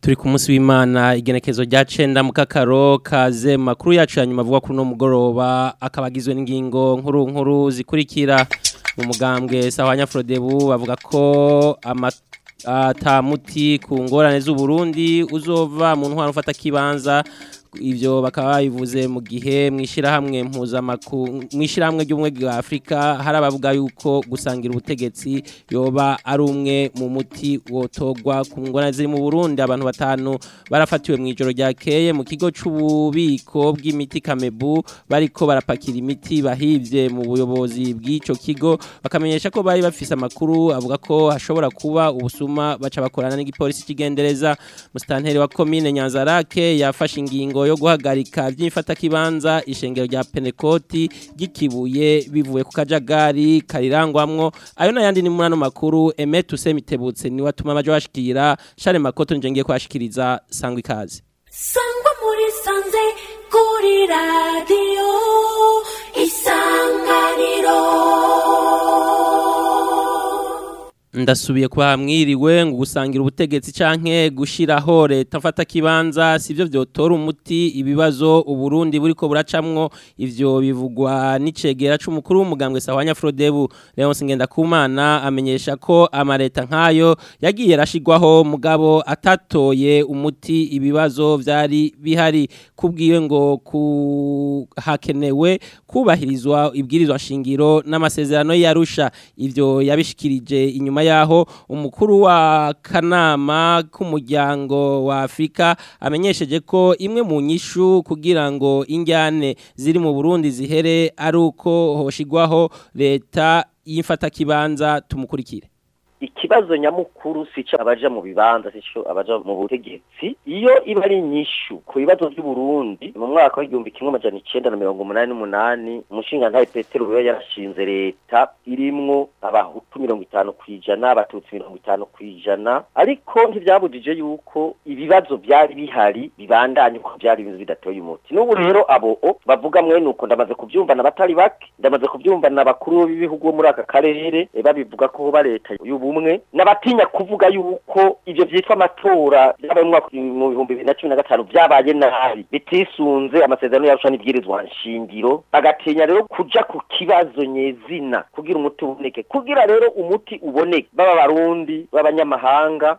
turi ku munsi w'imana igenekezo rya cyenda mu kakaro kaze makuru yacu ya nyuma avuga kuri uno mugoroba akaba n'ingingo nkuru nkuru zikurikira mu mugambwe sawa nyafurodebu bavuga ko atamuti ku ngorane z'uburundi uzova mu ntwaro ufata kibanza ibyo bakaba babivuze mu gihe mwishyirahamwe mwishyirahamwe ry'ubumwe bwa afurika hari abavuga yuko gusangira ubutegetsi yoba ari umwe mu muti wotogwa ku ngona ziri mu burundi abantu batanu barafatiwe mu ijoro ryakeye mu kigo cy'ububiko bw'imiti kamebu bariko barapakira imiti bahibye mu buyobozi bw'icyo kigo bakamenyesha ko bari bafise amakuru avuga ko hashobora kuba ubusuma baca bakorana n'igipolisi cy'igendereza musitanteri wa komine nyanzarake yafashe ingingo ngingo yo guhagarika kibanza ishengero rya penekoti gikibuye bivuye ku kajagari karirangwamwo ayo n'ayandi ni muri makuru eme usemitebutse niwe watuma amajwi abashikira share makoto nje ngiye kuhashikiriza sangwa ikaze sangwa muri sanze kuri radiyo ndasubiye kwa mwiriwe ngo gusangira ubutegetsi canke gushiraho leta mfata kibanza sivyo vyotora umuti ibibazo uburundi buriko buracamwo ivyo bivugwa n'icegera c'umukuru w'umugambwe sahwanya Frodebu Leonce Ngendakumana amenyesha ko amareta nkayo yagiye rashigwaho mugabo atatoye umuti ibibazo vyari bihari kubwiwe ngo ku hakenewe kubahirizwa ibwirizwa shingiro n'amasezerano yarusha ivyo yabishikirije inyuma yaho umukuru wa kanama k'umuryango wa Afrika amenyesheje ko imwe mu nyishu kugira ngo injyane ziri mu Burundi zihere ari uko hoshigwaho leta yifata kibanza tumukurikire ikibazo nyamukuru si cyo abaja mu bibanza si cyo abaja mu butegetsi iyo iba ari inyishu ku bibazo by'u Burundi mu mwaka w'igihumbi kimwe amajana icyenda na mirongo umunani n'umunani umushingantahe Petero Ruyo yarashinze leta irimwo abahutu mirongo itanu ku ijana abatutsi mirongo itanu ku ijana ariko ntibyabujije yuko ibibazo byari bihari bibandanye uko byari ibibazo bidateye umuti n'ubu rero abo bavuga mwene uko ndamaze kubyumva na batari bake ndamaze kubyumva na bakuru b'ibihugu muri aka karere eh, babivuga ko ba leta y'ubu bumwe n'abatinya kuvuga yuko ibyo byitwa amatora yabaye mu mwaka mu bibiri na cumi na gatanu byabaye nabi bitisunze amasezerano y'arusha n'ibwirizwa nshingiro bagatinya rero kujya ku kibazo nyezina kugira umuti uboneke kugira rero umuti uboneke baba barundi b'abanyamahanga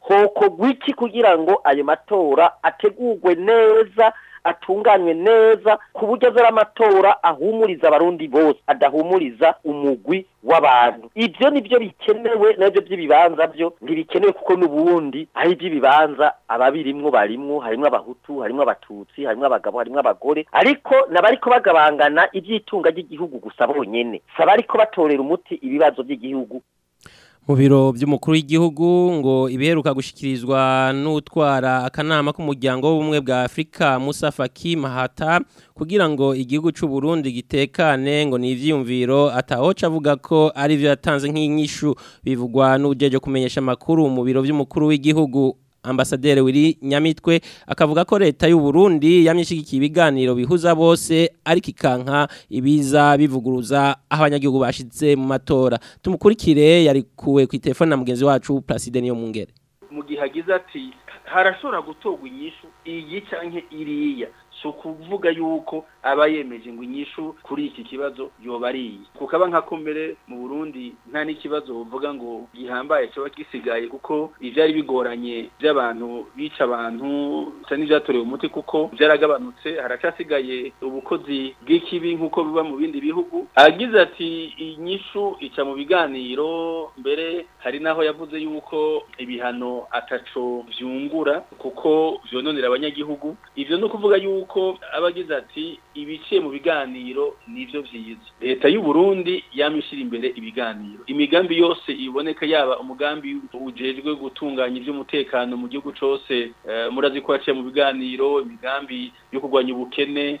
hoko gwiki kugira ngo ayo matora ategurwe neza atunganywe neza ku buryo azara amatora ahumuriza abarundi bose adahumuriza umugwi w'abantu ibyo nibyo bikenewe nabyo by'ibibanza byo ntibikenewe kuko n'ubundi ari iby'ibibanza ababirimwo barimwo harimwo abahutu harimwo abatutsi harimwo abagabo harimwo abagore ariko n'abariko bagabangana iby'itunga ry'igihugu gusa bonyene si abariko batorera umuti ibibazo by'igihugu mu biro by'umukuru w'igihugu ngo ibiheruka gushyikirizwa n'utwara akanama k'umuryango w'ubumwe bwa afurika musa faki mahata kugira ngo igihugu cy'u Burundi gitekane ngo ni ibyiyumviro atahoca avuga ko ari byo yatanze nk'inyishu bivugwa n'ugeje kumenyesha amakuru mu biro by'umukuru w'igihugu ambasaderi wiri nyamitwe akavuga ko leta y'u Burundi yamyishigikiye ibiganiro bihuza bose ariko ikanka ibiza bivuguruza aho abanyagihugu bashitse mu matora tumukurikire yari kuwe ku telefone na mugenzi wacu Placide niyo mungere mu gihe agize ati harashobora gutorwa inyishu iyi canke iriya si ukuvuga yuko aba yemeje ngo inyishu kuri iki kibazo yoba ari iyi kukaba nka komere mu burundi nta n'ikibazo uvuga ngo gihambaye kiba gisigaye kuko ibyari bigoranye by'abantu bica abantu bisa n'ibyatorewe umuti kuko byaragabanutse haracyasigaye ubukozi bw'ikibi nk'uko biba mu bindi bihugu agize ati inyishu ica mu biganiro mbere hari n'aho yavuze yuko ibihano ataco byungura kuko byononera abanyagihugu ibyo ni ukuvuga yuko yuko aba agize ati ibiciye mu biganiro nibyo byiza leta y'u Burundi yamye imbere ibiganiro imigambi yose iboneka yaba umugambi ujejwe gutunganya iby'umutekano mu gihugu cyose eh, murazi ko yaciye mu biganiro imigambi yo kurwanya ubukene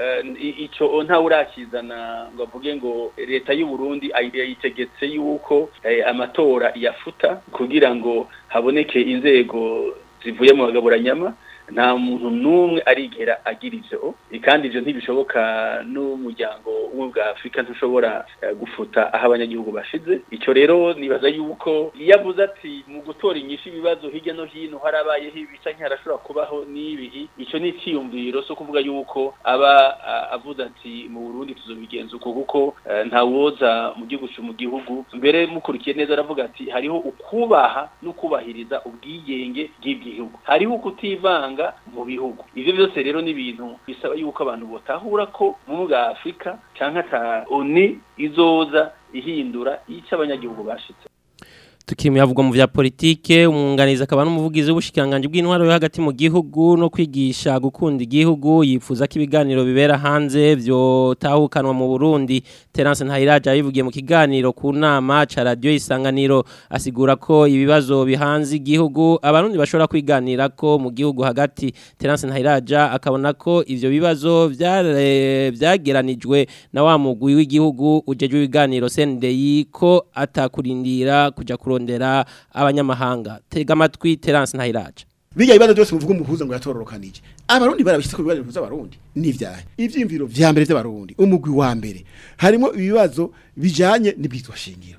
eh, icyo ntawe urakizana ngo avuge ngo leta y'u Burundi yitegetse yuko eh, amatora yafuta kugira ngo haboneke inzego zivuye mu bagaburanyama nta muntu n'umwe arigera agira ibyo kandi ibyo ntibishoboka n'umuryango umwe bwa afurika ntushobora eh, gufuta aho abanyagihugu bashize icyo rero nibaza yuko iyo avuze ati mu gutora inyinshi ibibazo hirya no hino harabayeho ibi canke harashobora kubaho n'ibihi icyo ni icyiyumviro cyo kuvuga yuko aba avuze ati mu burundi tuzobigenza uko kuko eh, ntawoza mu gihugu mu gihugu mbere mukurikiye neza aravuga ati hariho ukubaha no kubahiriza ubwigenge bw'igihugu hariho ukutivanga amafaranga mu bihugu ibyo byose rero ni ibintu bisaba yuko abantu batahura ko muri bwa afurika cyangwa ata oni izoza ihindura icyo abanyagihugu bashitse yavugwa mu bya politike umwunganizi akaba n'umuvugizi w'ubushikiranganji bw'intwaro yo hagati mu gihugu no kwigisha gukunda igihugu yifuza ko ibiganiro bibera hanze byotahukanwa mu Burundi Terence Ntahiraje yabivugiye mu kiganiro ku nama ca radio isanganiro asigura ko ibibazo bihanze igihugu abarundi bashobora kwiganira ko mu gihugu hagati Terence Ntahiraje akabona ko ibyo bibazo byageranijwe na wa mugwi w'igihugu ujejwe ibiganiro sendeyi ko atakurindira kujya kuro kurondera abanyamahanga tega amatwi terance ntayiraca bijya ibibazo byose muvuga umuhuza ngo yatororokanije abarundi barabishyitse ku bibazo bivuza abarundi n'ivyahe ivyimviro vya mbere vy'abarundi umugwi wa mbere harimo ibibazo bijanye n'ibwitwa shingiro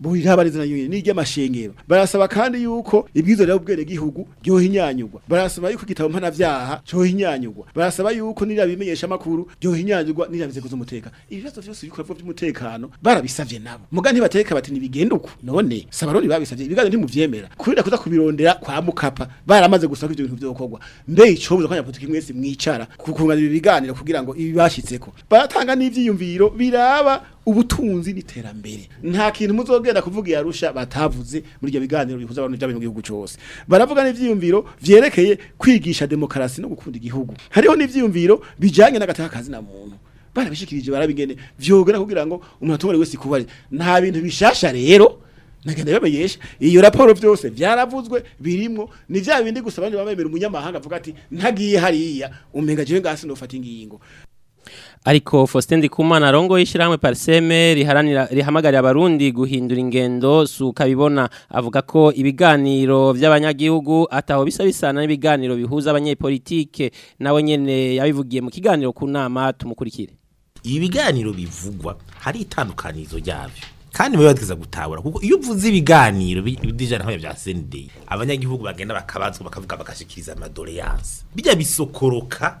burira abarezi na yonyene n'irya mashengero barasaba kandi yuko ibwizo rya ubwere gihugu ryo inyanyugwa barasaba yuko gitabo mpana vyaha cyo inyanyugwa barasaba yuko nira bimenyesha makuru ryo inyanyugwa nira bize kuzumuteka ibibazo vyose bikora by'umutekano barabisavye nabo muga ntibateka bati nibigenduko none sabarundi babisavye ibigazo ntimuvyemera kurira kuza kubira kubirondera kwa mukapa baramaze gusaka ibyo bintu byokorwa mbe icobuza kwanya politiki mwese mwicara kukungana ibi kugira ngo ibi bashitseko baratanga n'ivyiyumviro biraba ubutunzi n'iterambere nta kintu muzogenda kuvuga yarusha batavuze muri ibyo biganiro bihuza abantu by'abintu gihugu cyose baravuga n'ivyiyumviro vyerekeye kwigisha demokarasi no gukunda igihugu hariho n'ivyiyumviro bijanye n'agatakazi na muntu barabishikirije barabingene vyogera kugira ngo umuntu atobore wese kubari nta bintu bishasha rero nagenda babeyesha iyo raporo byose byaravuzwe birimo ni bya bindi gusa abandi bamemera umunyamahanga avuga ati ntagiye hariya umenga jewe ngasi nofata ingingo ariko Faustin Ndikumana rongo yishiramwe parseme riharanira rihamagarira abarundi guhindura ingendo suka bibona avuga ko ibiganiro by'abanyagihugu ataho bisa bisana n'ibiganiro bihuza abanyepolitike nawe nyene yabivugiye mu kiganiro ku nama tumukurikire ibi bivugwa hari itandukanizo ryavyo kandi babe batigeza gutabura kuko iyo uvuze ibiganiro bijyana nk'ibyo bya senidei abanyagihugu bagenda bakabazwa bakavuga bagashikiriza amadoleyanse bijya bisokoroka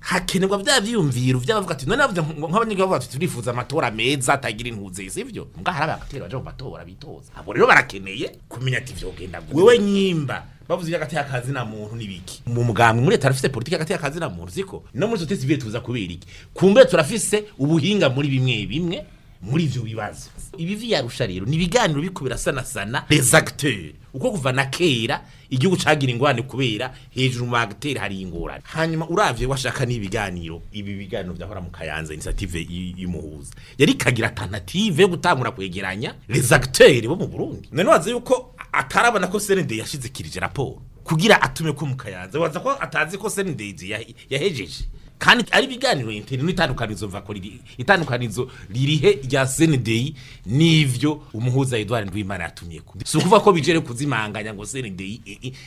hakenerwa bya byiyumviro by'abavuga ati none bavuga nk'abanyegihugu bati turifuza amatora meza atagira intuze si byo hari abagatera baje mu matora bitoza abo rero barakeneye kumenya ati byogenda gute nyimba bavuze hagati y'akazi na muntu n'ibiki mu mugambi muri leta turafise politiki hagati y'akazi na muntu siko no muri sosiyete sivile tuza kubera iki kumbe turafise ubuhinga muri bimwe bimwe muri ibyo bibazo ibi viyarusha rero ni ibiganiro biri kubirasanasana rezagiteri uko kuva na kera igihugu cyagira ingorane kubera hejuru mu bagiteri hari ingorane hanyuma urabye washaka n'ibiganiro ibi biganiro byahora mu kayanza inisiyative y'umuhuza yari ikagira atanative yo gutangura kwegeranya rezagiteri bo mu burundi noneho wazi yuko atarabona ko serende yashyizikirije raporo kugira atume ko mu kayanza waza ko atazi ko serende yahejeje kandi ari ibiganiro n'itandukanizo itandukanizo ririhe rya senedeyi n'ibyo umuhuza Edouard Ndwimana yatumye ku si ukuvuga ko bijere kuzimanganya ngo senedeyi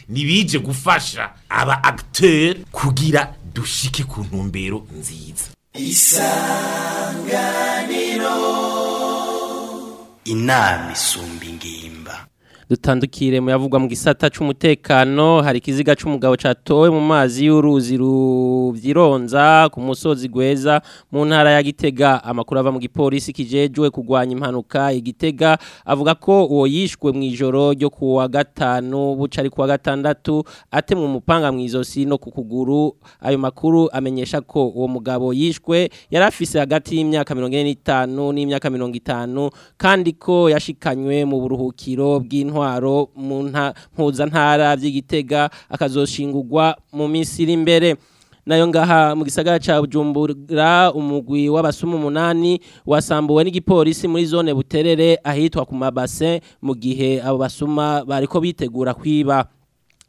ntibije gufasha aba agiteri kugira dushike ku ntumbero nziza isanganiro inama isumba ingimba dutandukire mu yavugwa mu gisata cy'umutekano hari ikiziga cy'umugabo cyatowe mu mazi y'uruzi rubyironza ku musozi gweza mu ntara ya gitega amakuru ava mu gipolisi kijejwe kugwanya impanuka igitega avuga ko uwo yishwe mu ijoro ryo kuwa gatanu buca ari kuwa gatandatu atemwe umupanga mu izosi no ku kuguru ayo makuru amenyesha ko uwo mugabo yishwe yari afise hagati y'imyaka mirongo ine n'itanu n'imyaka mirongo itanu kandi ko yashikanywe mu buruhukiro bw'intwaro by'intwaro mu ntara by'igitega akazoshingurwa mu misiri imbere nayo ngaha mu gisagara cya bujumbura umugwi w'abasumu umunani wasambuwe n'igipolisi muri zone buterere ahitwa ku mabase mu gihe abo basuma bariko bitegura kwiba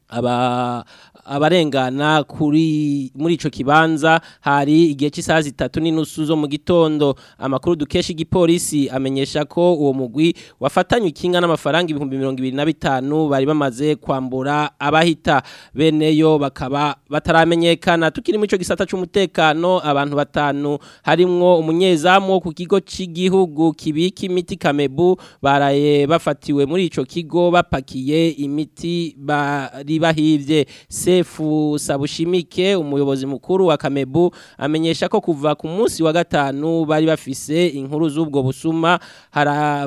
aba abarengana kuri muri icyo kibanza hari igihe cy'isaha zitatu n'inusu zo mu gitondo amakuru dukeshi igipolisi amenyesha ko uwo mugwi wafatanye ukinga n'amafaranga ibihumbi mirongo ibiri na bitanu bari bamaze kwambura abahita beneyo bakaba bataramenyekana tukiri muri icyo gisata cy'umutekano abantu batanu harimwo umunyezamu ku kigo cy'igihugu kibika imiti kamebu baraye bafatiwe muri icyo kigo bapakiye imiti bari bahivye Sefu Sabushimike umuyobozi mukuru wa Kamebu amenyesha ko kuva ku munsi wa gatanu bari bafise inkuru z'ubwo busuma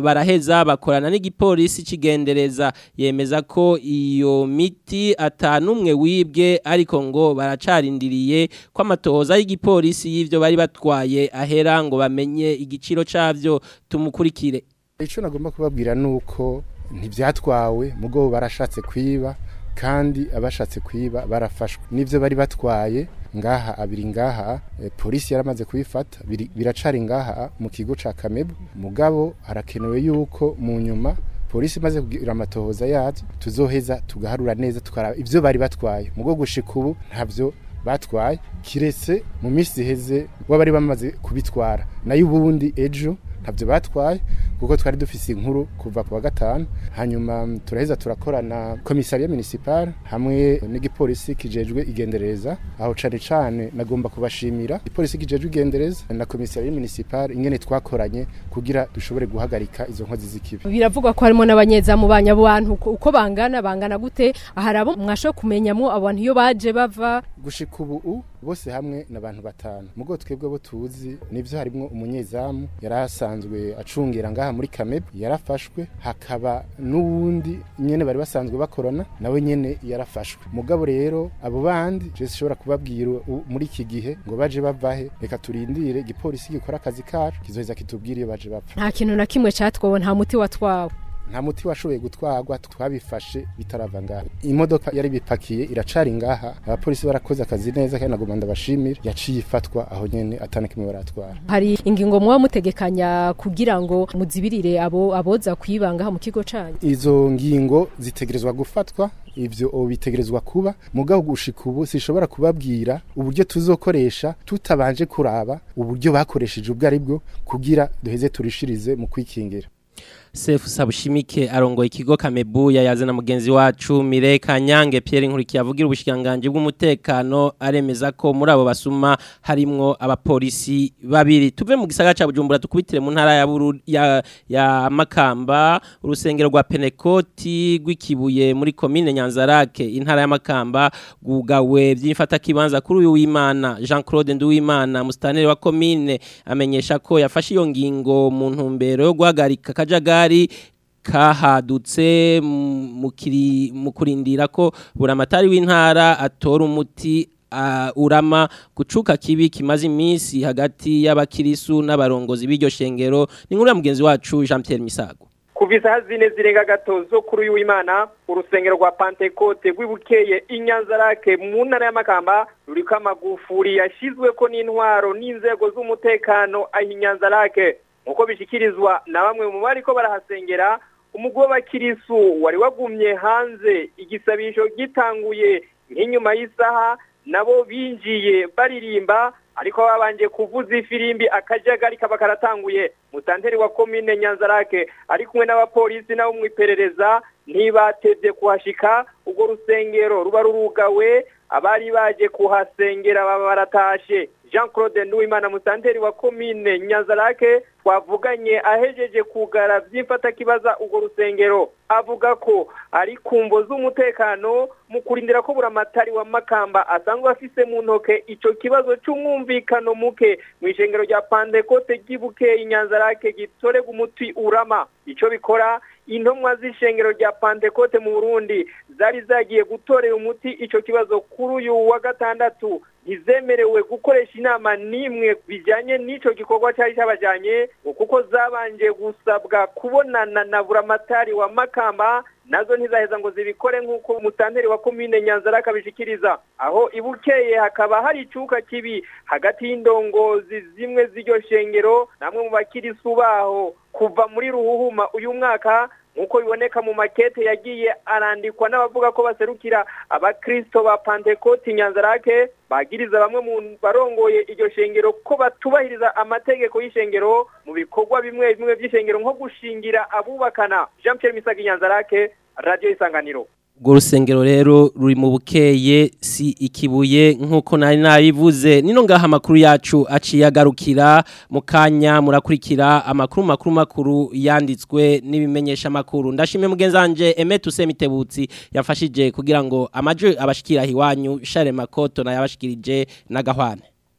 baraheza bakorana n'igipolisi kigendereza yemeza ko iyo miti atanumwe wibwe ariko ngo baracarindiriye ko amatohoza y'igipolisi y'ivyo bari batwaye ahera ngo bamenye igiciro cavyo tumukurikire Ico nagomba kubabwira nuko ntibyatwawe mugo barashatse kwiba kandi abashatse kuyiba barafashwe n'ibyo bari batwaye ngaha abiri ngaha eh, polisi yaramaze kuyifata biracari ngaha mu kigo ca Kamebu mugabo harakenewe yuko mu nyuma polisi imaze kugira amatohoza yacu tuzoheza tugaharura neza tukaraba ibyo bari batwaye mu bwo gushika ubu ntabyo batwaye kiretse mu minsi iheze w'abari bamaze kubitwara nayo ubundi ejo ntabyo batwaye kuko twari dufise inkuru kuva kuwa wa gatanu hanyuma mm, turaheza turakorana komisariya minisipal hamwe n'igipolisi kijejwe igendereza aho cane cane nagomba kubashimira igipolisi kijejwe igendereza na komisariya minisipal ingene twakoranye kugira dushobore guhagarika izo nkozi z'ikibi biravugwa ko harimo n'abanyezamu banya bantu uko bangana bangana gute hari abo mwasho kumenyamo abantu iyo baje bava gushika ubu bose hamwe n'abantu batanu mugo twebwe bo tuzi nivyo harimo umunyezamu yari asanzwe acungira ngaha ngaha muri kamebe yarafashwe hakaba n’ubundi nyine bari basanzwe bakorana nawe nyine yarafashwe mugabo rero abo bandi shobora kubabwira muri iki gihe ngo baje bavahe reka turindire igipolisi gikora akazi kacu kizoheza kitubwira iyo baje bapfa nta kintu na kimwe cyatwowe nta muti watwawe nta muti washoboye gutwagwa twabifashe bitarava ngaha imodoka yari bipakiye iracari ngaha abapolisi barakoze akazi neza kandi nagomba ndabashimira yaciye ifatwa aho nyene atana kimwe baratwara hari ingingo muba mutegekanya kugira ngo muzibirire abo aboza kwibanga mu kigo canyu izo ngingo zitegerezwa gufatwa ibyo bitegerezwa kuba mugabo gushika ubu sishobora kubabwira uburyo tuzokoresha tutabanje kuraba uburyo bakoresheje ubwo bwo kugira duheze turishirize mu kwikingira sefu sabushimike arongoye ikigo kamebuya na mugenzi wacu mireka nyange Pierre nkurikiye avugira ubushikiranganji bw'umutekano aremeza ko muri abo basuma harimwo abapolisi babiri tuve mu gisagara ca Bujumbura tukubitire mu ntara ya, ya ya Makamba urusengero rwa Penekoti rw'ikibuye muri commune Nyanzarake intara ya Makamba gugawe by'imfata kuri uyu w'Imana Jean-Claude Nduwimana mustaneri wa commune amenyesha ko yafashe iyo ngingo mu ntumbero yo guhagarika kajagari buramatari kahadutse mu kurindira ko buramatari w'intara atora umuti urama gucuka kibi kimaze iminsi hagati y'abakirisu n'abarongozi b'iryo shengero ni nk'uriya mugenzi wacu jean Pierre misago kuva isaha zine zirenga gatozo kuri uyu w'imana urusengero rwa pantekote rwibukeye inyanzarake mu ntara y'amakamba ruriko amagufuri yashyizwe ko n'intwaro n'inzego z'umutekano aho inyanzarake nk'uko bishyikirizwa na bamwe mu bari ko barahasengera umugwi w'abakirisu wari wagumye hanze igisabisho gitanguye nk'inyuma y'isaha nabo binjiye baririmba ariko babanje kuvuza ifirimbi akajagari kaba karatanguye mutanteri wa komine nyanzarake ari kumwe n'abapolisi nabo mu iperereza ntibatebye kuhashika urwo rusengero ruba rurugawe abari baje kuhasengera baba baratashye. jean claude n'uwimana musanteri wa komine nyazarake wavuganye ahejeje kugara by'imfatakibaza urwo rusengero avuga ko ari ku mbo z'umutekano mu kurindira ko buramatari wa makamba asanzwe afise mu ntoke icyo kibazo cy'umwumvikano muke mu ishengero rya pandekote ry'ibuke inyanzarake gitorega umuti urama icyo bikora intumwa z'ishengero rya pantekote mu burundi zari zagiye gutorera umuti icyo kibazo kuri uyu wa gatandatu ntizemerewe gukoresha inama n'imwe bijyanye n'icyo gikorwa cyari cyabajyanye kuko zabanje gusabwa kubonana na buramatari wa makamba nazo ntizaheza ngo zibikore nk'uko umutanteri wa komine nyanza arakabishikiriza aho ibukeye hakaba hari icyuka kibi hagati y'indongozi zimwe z'iryo shengero namwe mu bakirisu baho kuva muri ruhuhuma uyu mwaka nk'uko biboneka mu makete yagiye arandikwa n'abavuga ko baserukira abakristo ba pantekoti nyanzarake bagiriza bamwe mu barongoye iryo shengero ko batubahiriza amategeko y'ishengero mu bikorwa bimwe bimwe by'ishengero nko gushingira abubakana jean Pierre Misagi nyanzarake radiyo isanganiro urwo rusengero rero ruri mu bukeye si ikibuye nk'uko nari nabivuze nino ngaha amakuru yacu aciye agarukira mu kanya murakurikira amakuru makuru makuru yanditswe n'ibimenyesha amakuru ndashimye mugenzi wanjye emeti usemitebutsi yafashije kugira ngo amajwi abashikira iwanyu share makoto nayabashikirije n'agahwane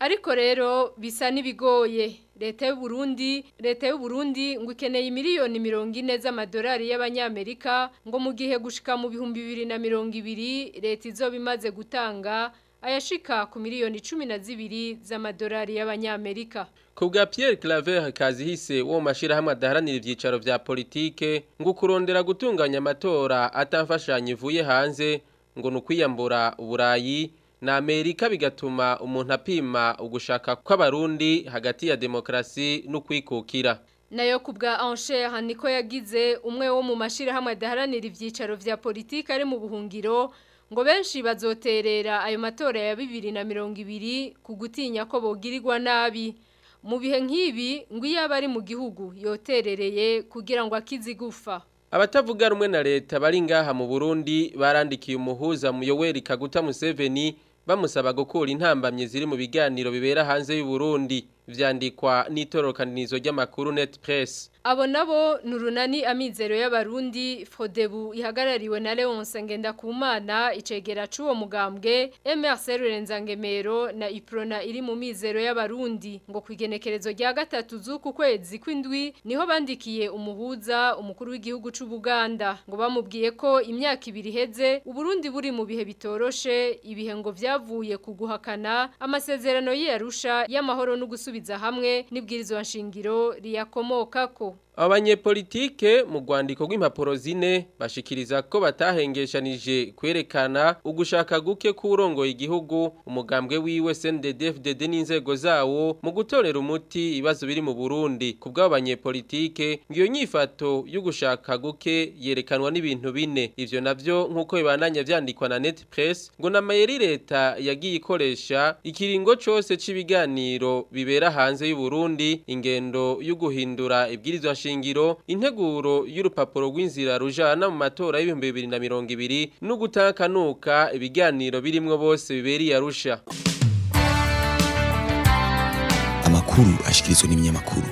ariko rero bisa n'ibigoye leta y'u Burundi leta y'u Burundi ngo ikeneye miliyoni mirongo ine z'amadolari y'abanyamerika ngo mu gihe gushika mu bihumbi bibiri na mirongo ibiri leta izoba imaze gutanga ayashika ku miliyoni cumi na zibiri z'amadolari y'abanyamerika Kubwa Pierre Claver Kazihise uwo mashirahamwe adaharanira ibyicaro vya politike ngo kurondera gutunganya amatora atamfashanyo ivuye hanze ngo nukwiyambura uburayi na amerika bigatuma umuntu apima ugushaka kw'abarundi hagati ya demokarasi n'ukwikukira nayo kubwa Ancher niko yagize umwe wo mu mashirahamwe adaharanira ivyicaro vya politike ari mu buhungiro ngo benshi bazoterera ayo matora ya 2020 kugutinya ko bogirirwa nabi mu bihe nk'ibi ngo iyo abari mu gihugu yoterereye kugira ngo akizigufa abatavuga rumwe na leta bari ngaha mu Burundi barandikiye umuhuza muyoweri Kaguta Museveni bamusaba gukura intambamye ziri mu biganiro bibera hanze y'u Burundi vyandikwa n'itororokanirizo ry'amakuru Net Press abo nabo ni amizero y'abarundi fodebu ihagarariwe na leonce ngendakumana icegera cy'uwo mugambwe mrc rurenzagemero na iprona iri mu mizero y'abarundi ngo ku igenekerezo rya gatatu z'uku kwezi kw'indwi niho bandikiye umuhuza umukuru w'igihugu cy'u buganda ngo bamubwiye ko imyaka ibiri iheze uburundi buri mu bihe bitoroshe ibihe ngo byavuye kuguhakana guhakana amasezerano y'iyarusha y'amahoro no gusubiza hamwe wa shingiro riyakomoka ko abanyepolitike mu rwandiko rw'impapuro zine bashikiriza ko batahengeshanije kwerekana ugushaka guke kurongo igihugu umugambwe wiwe SNDD-FDD n'inzego zawo mu gutorera umuti ibibazo biri mu Burundi ku bw'abanyepolitike ngiyo nyifato y'ugushaka guke yerekanwa n'ibintu bine ivyo navyo nk'uko bibananya vyandikwa na Net Press ngo namayeri leta yagiye ikoresha ikiringo cose c'ibiganiro bibera hanze y'u Burundi ingendo y'uguhindura ibwirizwa shingiro integuro y'urupapuro rw'inzira rujana mu matora y'ibihumbi bibiri na mirongo ibiri no gutakanuka ibiganiro birimwo bose biberiye arusha amakuru ashyikirizwa n’iminyamakuru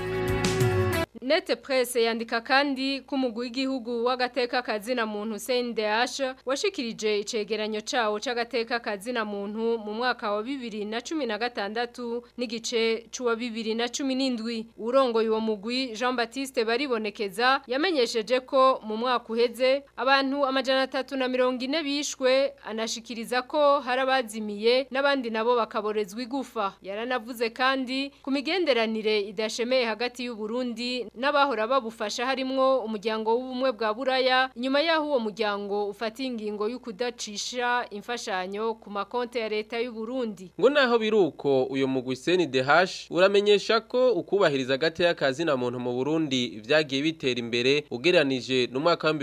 nete presse yandika kandi ko umugwi w'igihugu w'agateka kazina muntu CNDH washikirije icegeranyo cawo c'agateka kazina muntu mu mwaka wa 2016 n'igice cuwa 2017 urongoye uwo mugwi Jean Baptiste baribonekeza yamenyesheje ko mu mwaka uheze abantu amajana atatu na mirongo ine bishwe anashikiriza ko harabazimiye n'abandi nabo bakaborezwa igufa yaranavuze kandi ku migenderanire idashemeye hagati y'u Burundi n'abahora babufasha harimo umuryango w'ubumwe bwa buraya nyuma y'aho uwo muryango ufata ingingo yo kudacisha imfashanyo ku makonti ya leta y'u Burundi ngo naho biruko uyu mugwiseni dehash uramenyesha ko ukubahiriza gate y'akazi na muntu mu Burundi vyagiye bitera imbere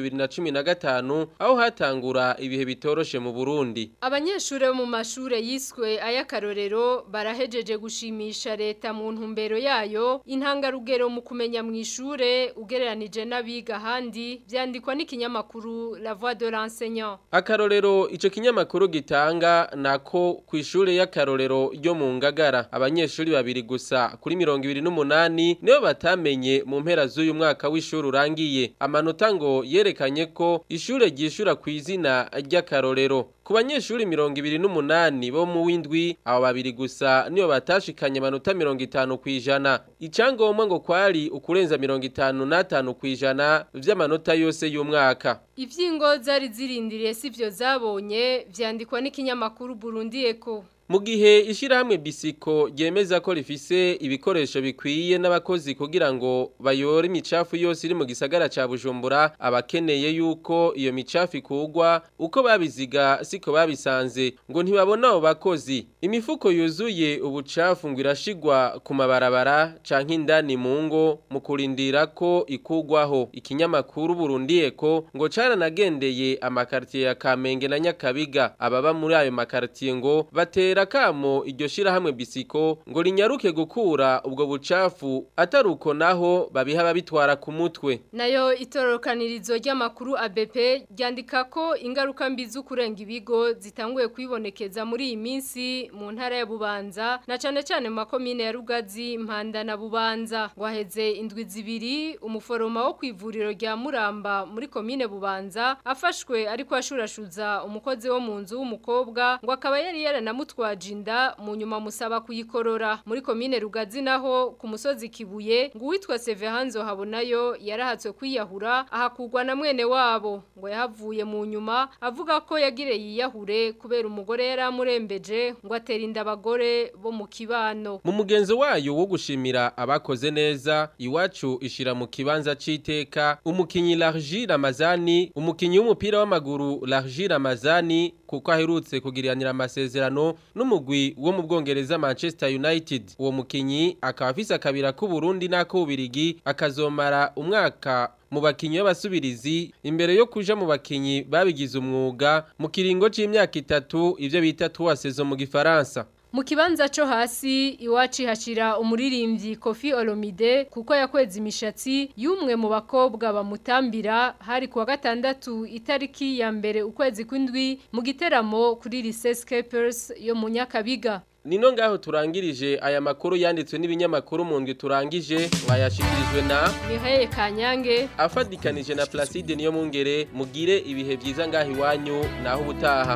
bibiri na cumi na gatanu aho hatangura ibihe bitoroshe mu Burundi Abanyeshuri bo mu mashuri yiswe ayakarorero barahejeje gushimisha leta mu ntumbero yayo intangarugero mu kumenya mwi ishure ugereranije n'abiga ahandi byandikwa n'ikinyamakuru la voix de l'enseignant akarorero ico kinyamakuru gitanga nako ku ishure y'akarorero ryo mu ngagara abanyeshuri babiri gusa kuri mirongo ibiri n'umunani niyo batamenye mu mpera z'uyu mwaka w'ishuri urangiye amanota ngo yerekanye ko ishure ryishura ku izina ry'akarorero ku banyeshuri mirongo ibiri n'umunani bo mu w'indwi abo babiri gusa niyo batashikanye amanota mirongo itanu ku ijana icyangombwa ngo kwari ukurenza mirongo itanu n'atanu ku ijana vy'amanota yose y'umwaka Ibyingo zari zirindiriye si sivyo zabonye vyandikwa n'ikinyamakuru Burundi Eko mu gihe ishyirahamwe bisiko ryemeza ko rifise ibikoresho bikwiye n'abakozi kugira ngo bayore imicafu yose iri mu gisagara cya bujumbura abakeneye yuko iyo micafu ikugwa uko babiziga siko babisanze ngo ntibabona abo bakozi imifuko yuzuye ubucafu ngo irashigwa ku mabarabara canke indani mu ngo mu kurindira ko ikugwaho ikinyamakuru Burundiyeko ko ngo caranagendeye amakartier ya Kamenge na Nyakabiga ababa muri ayo makartier ngo batera gatera akamo iryo shyirahamwe bisiko ngo rinyaruke gukura ubwo bucafu atari uko naho babiha babitwara ku mutwe nayo itorokanirizo ry'amakuru ABP ryandika ko ingaruka mbi zo kurenga ibigo zitanguye kwibonekeza muri iyi minsi mu ntara ya Bubanza na cyane cyane mu makomine ya Rugazi Mpanda na Bubanza waheze indwi zibiri umuforoma wo kwivuriro rya Muramba muri komine Bubanza afashwe ariko ashurashuza umukozi wo mu nzu w'umukobwa ngo akaba yari yaranamutwaye Jinda mu nyuma musaba kuyikorora muri komine Rugazi naho ku musozi Kibuye ngo uwitwa Sevehanzo habonayo yarahatswe kwiyahura ahakugwa na mwene wabo ngo yahavuye mu nyuma avuga ko yagire yiyahure kubera umugore yaramurembeje ngo atera abagore bo mu kibano mu mugenzo wayo wo gushimira abakoze neza iwacu ishira mu kibanza c'iteka umukinyi Larji Ramazani umukinyi w'umupira w'amaguru Larji Ramazani kuko aherutse kugiranira amasezerano n'umugwi wo mu bwongereza manchester united uwo mukinnyi akaba afise akabira k'uburundi Bubiligi akazomara umwaka mu bakinnyi b'abasubirizi imbere yo kuja mu bakinnyi babigize umwuga mu kiringo c'imyaka itatu ivyo bita tuwa sezo mu gifaransa mu kibanza cyo hasi iwacu hashira umuririmbyi Kofi Olomide kuko yakweze imishatsi y'umwe mu bakobwa bamutambira hari kuwa gatandatu itariki ya mbere ukwezi kw'indwi mu giteramo kuri Lisescapers yo mu Nyakabiga Nino ngaho turangirije aya makuru yanditswe n'ibinyamakuru mu ndwi turangije bayashikirijwe na Mihaye Kanyange afadikanije na Placide niyo mungere mugire ibihe byiza ngaho iwanyu naho ubutaha